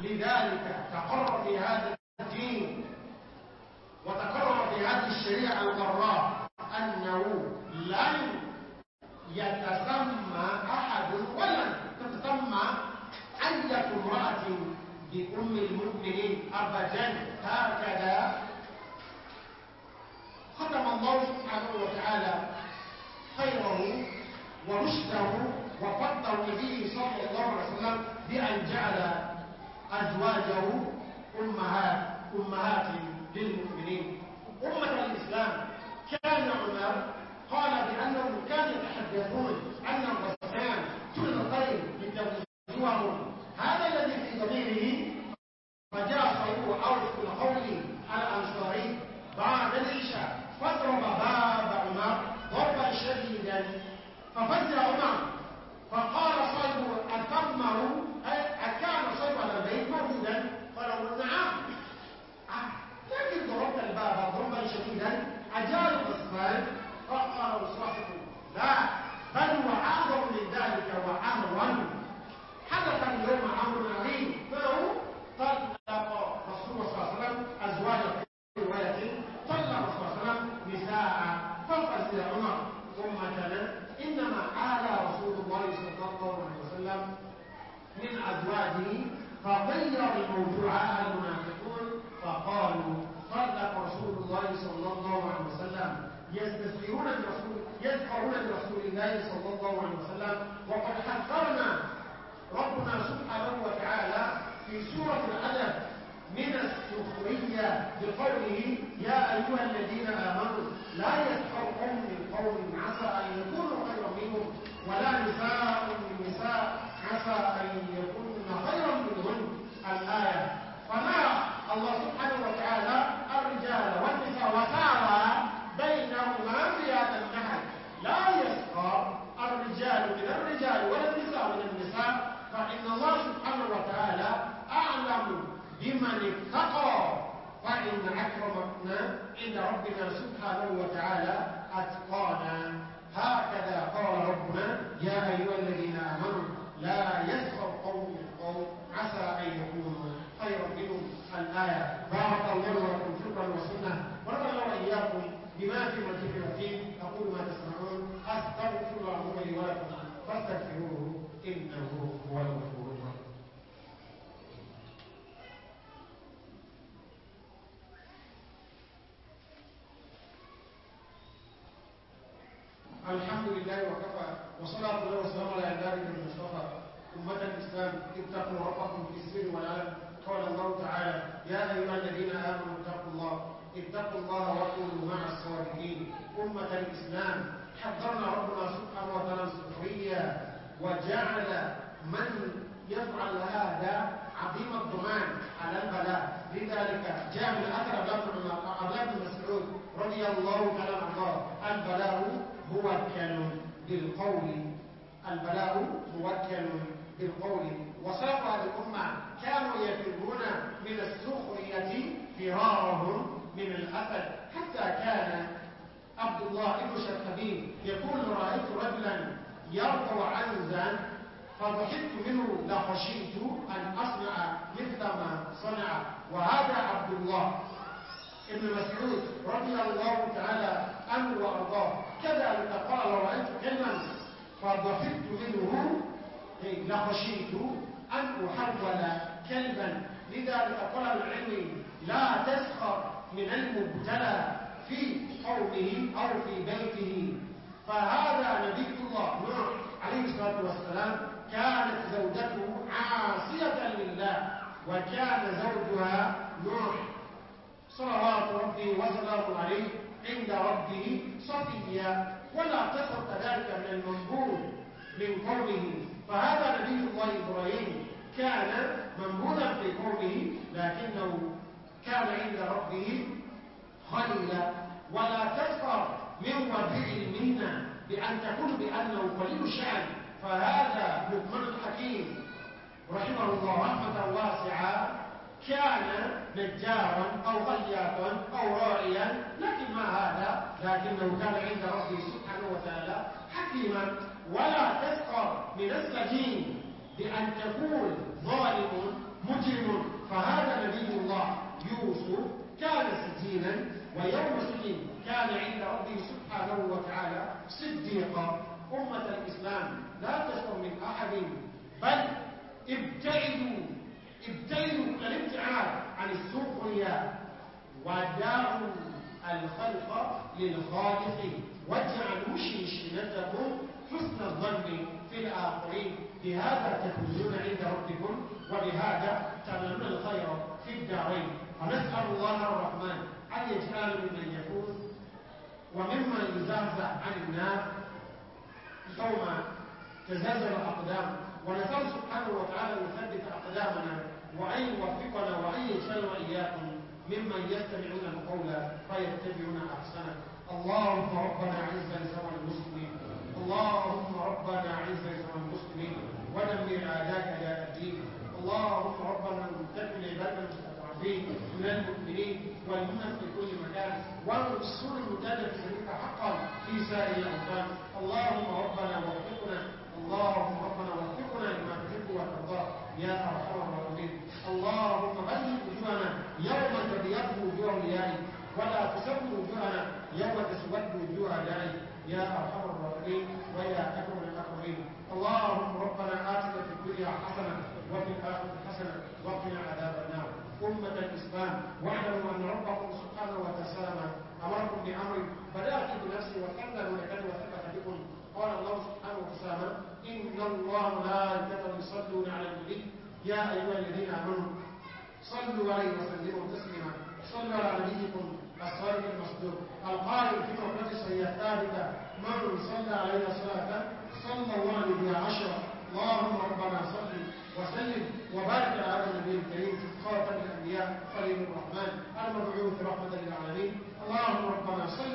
لذلك تقرر في هذا الدين وتقرر في هذه الشريعة القراء أنه لن يتسمى أحد ولن تتسمى أية امرأة بأم المؤمنين أبدا. هكذا ختم الله سبحانه وتعالى خيره ورشده وفضل به صلى الله عليه وسلم بأن جعل أزواجه أمهات أمهات للمؤمنين. أمة الإسلام. كان عمر قال بأنهم كانوا يتحدثون أن الرسولان كل الخير لتوزيعهم هذا الذي في ضميره فجاء صيب أوس القول الأنصاري بعد العشاء. فاضرب باب عمر ضربا شديدا. ففزع عمر. فقال صيب أتمر أكان صيب على البيت موجودا قالوا نعم لكن ضربت الباب ضربا شديدا أجال الغصبان فقال صاحبه لا بل وأعظم من ذلك وأهون حدث اليوم أمر عظيم ما هو طلق رسول الله صلى الله عليه وسلم أزواجه في رواية طلق رسول الله صلى الله عليه وسلم نساء فقال عمر أمتنا إنما آل رسول الله صلى الله عليه وسلم من أزواجه فغير الموضوع المنافقون. فقالوا طلق رسول الله صلى الله عليه وسلم يستسخرون برسول يذكرون برسول الله صلى الله عليه وسلم. وقد حذرنا ربنا سبحانه وتعالى في سورة الأدب من السخرية بقوله يا أيها الذين آمنوا لا يسخر قوم من قوم عسى أن يكونوا خيرا منهم ولا نساء من نساء عسى أن يكون خيرا منهن. الآية فنرى الله سبحانه وتعالى الرجال والنساء وسارى بينهما في هذا النهج لا يسقى الرجال من الرجال ولا النساء من النساء فإن الله سبحانه وتعالى بمن اتقى فإن أكرمنا عند ربنا سبحانه وتعالى أتقانا. هكذا قال ربنا يا أيها الذين آمنوا لا يسخر قوم قوم عسى أن يكونوا خيرا منهم الآية بارك الله لكم شكرا وسنة ورد الله وإياكم بما في وجه فيه أقول ما تسمعون أستغفر الله لي ولكم فاستغفروه إنه هو الغفور الرحيم الحمد لله وكفى وصلاة الله وسلام على عباده المصطفى. أمة الإسلام اتقوا ربكم في السر والعلم. قال الله تعالى يا أيها الذين آمنوا اتقوا الله اتقوا الله وكونوا مع الصالحين أمة الإسلام حذرنا ربنا سبحانه وتعالى السخرية وجعل من يفعل هذا عظيم الضمان على البلاء. لذلك جاء من أثر أبلا بن مسعود رضي الله تعالى عنه البلاء موكل بالقول. البلاء موكل بالقول. وساق الأمة كانوا يفرون من السخرية فرارهم من الأسد. حتى كان عبد الله بن شرحبيل يقول رأيت رجلا يرفع عنزا فضحكت منه لخشيت أن أصنع مثل ما صنع. وهذا عبد الله ابن مسعود رضي الله تعالى عنه وأرضاه كذلك قال رأيت كلما فضحكت منه لخشيت أن أحول كلبا. لذلك قال العلم لا تسخر من المبتلى في قومه أو في بيته فهذا نبي الله نوح عليه الصلاة والسلام كانت زوجته عاصية لله وكان زوجها نوح. صلوات ربي وسلامه عليه عند ربه صفيا ولا تصل ذلك من المنبوذ من قومه. فهذا نبي الله إبراهيم كان منبوذا في قومه لكنه كان عند ربه خليلا. ولا تسخر من وضع المنة بأن تقول بأنه قليل الشأن. فهذا لقمان الحكيم رحمه الله. واسعة كان نجارا أو خياطا أو راعيا لكن ما هذا؟ لكنه كان عند ربه سبحانه وتعالى حكيما. ولا تسخر من السجين بأن تقول الدنيا ودعوا الخلق للخالق واجعلوا شنشنتكم حسن الظن في الآخرين. بهذا تفوزون عند ربكم وبهذا تنالون الخير في الدارين. ونسأل الله الرحمن أن يجعل ممن يفوز وممن يزعزع عن النار يوم تزلزل الأقدام. ونسأل سبحانه وتعالى أن يثبت أقدامنا وأن يوفقنا وأن يجعل وإياكم ممن يستمعون القول فيتبعون أحسنه. اللهم ربنا عز لسوى المسلمين اللهم ربنا عز لسوى المسلمين ودمر أعداءك يا الدين. اللهم ربنا تكن عبادنا المستضعفين من المؤمنين والمؤمن في كل مكان. وانصر المجاهد في حقا في سائر الأوطان. اللهم ربنا وفقنا اللهم ربنا وفقنا لما تحب وترضى. يا أرحم الراحمين. اللهم بلغ وجوهنا يوم تبيض وجوه اوليائك ولا تسود وجوهنا يوم تسود وجوه اعدائك يا أرحم الراحمين ويا أكرم الأكرمين. اللهم ربنا آتنا في الدنيا حسنة وفي الآخرة حسنة وقنا عذاب النار. أمة الإسلام واعلموا أن ربكم سبحانه وتعالى أمركم بأمر بدأت بنفسي وكمل ولكن وثبت بكم قال الله سبحانه وتعالى إن الله ملائكته يصلون على النبي يا أيها الذين آمنوا صلوا عليه وسلموا تسليما. صلوا على نبيكم الصادق المصدوق. القائل في مقلة السيئة ثابتة من صلى علينا صلاة؟ صلى الله عليه عشرة. اللهم ربنا صل وسلم وبارك على هذا النبي الكريم خاتم الأنبياء خليل الرحمن المبعوث رحمة للعالمين. اللهم ربنا صل